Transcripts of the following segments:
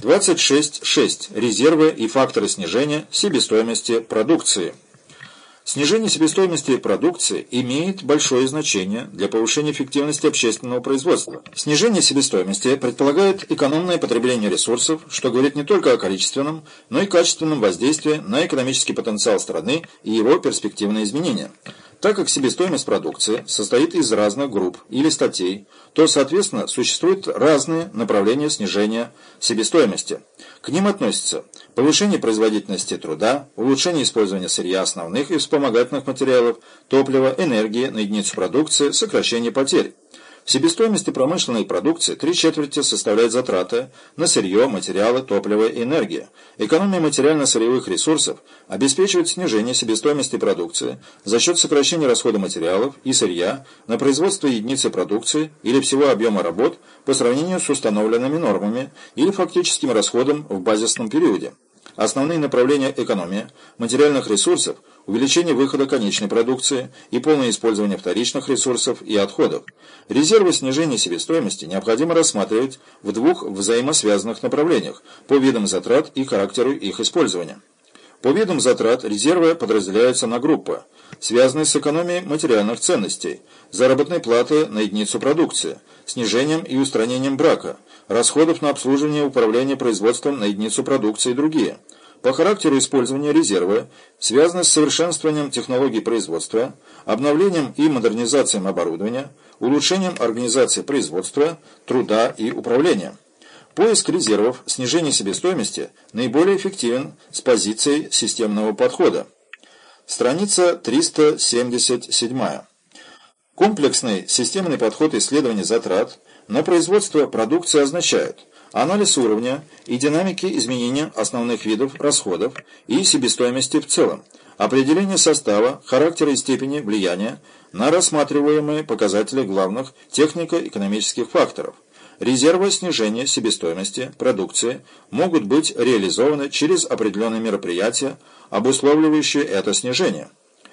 26.6. Резервы и факторы снижения себестоимости продукции. Снижение себестоимости продукции имеет большое значение для повышения эффективности общественного производства. Снижение себестоимости предполагает экономное потребление ресурсов, что говорит не только о количественном, но и качественном воздействии на экономический потенциал страны и его перспективные изменения. Так как себестоимость продукции состоит из разных групп или статей, то, соответственно, существуют разные направления снижения себестоимости. К ним относятся повышение производительности труда, улучшение использования сырья основных и вспомогательных материалов, топлива, энергии на единицу продукции, сокращение потерь. В себестоимости промышленной продукции три четверти составляют затраты на сырье, материалы, топливо и энергия. Экономия материально-сырьевых ресурсов обеспечивает снижение себестоимости продукции за счет сокращения расхода материалов и сырья на производство единицы продукции или всего объема работ по сравнению с установленными нормами или фактическим расходом в базисном периоде. Основные направления экономии материальных ресурсов – увеличение выхода конечной продукции и полное использование вторичных ресурсов и отходов. Резервы снижения себестоимости необходимо рассматривать в двух взаимосвязанных направлениях по видам затрат и характеру их использования. По видам затрат резервы подразделяются на группы, связанные с экономией материальных ценностей, заработной платы на единицу продукции, снижением и устранением брака, расходов на обслуживание и управление производством на единицу продукции и другие – по характеру использования резерва связаны с совершенствованием технологий производства, обновлением и модернизацией оборудования, улучшением организации производства, труда и управления. Поиск резервов, снижение себестоимости наиболее эффективен с позиции системного подхода. Страница 377. Комплексный системный подход исследования затрат на производство продукции означает – анализ уровня и динамики изменения основных видов расходов и себестоимости в целом, определение состава, характера и степени влияния на рассматриваемые показатели главных технико-экономических факторов. Резервы снижения себестоимости продукции могут быть реализованы через определенные мероприятия, обусловливающие это снижение.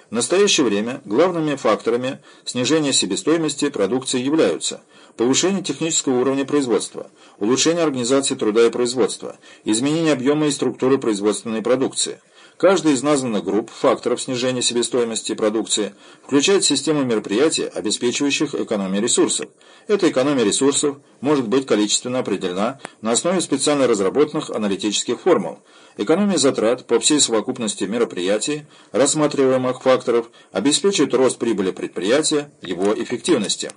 В настоящее время главными факторами снижения себестоимости продукции являются повышение технического уровня производства, улучшение организации труда и производства, изменение объема и структуры производственной продукции. Каждая из названных групп факторов снижения себестоимости продукции включает систему мероприятий, обеспечивающих экономию ресурсов. Эта экономия ресурсов может быть количественно определена на основе специально разработанных аналитических формул. Экономия затрат по всей совокупности мероприятий, рассматриваемых факторов, обеспечивает рост прибыли предприятия, его эффективности.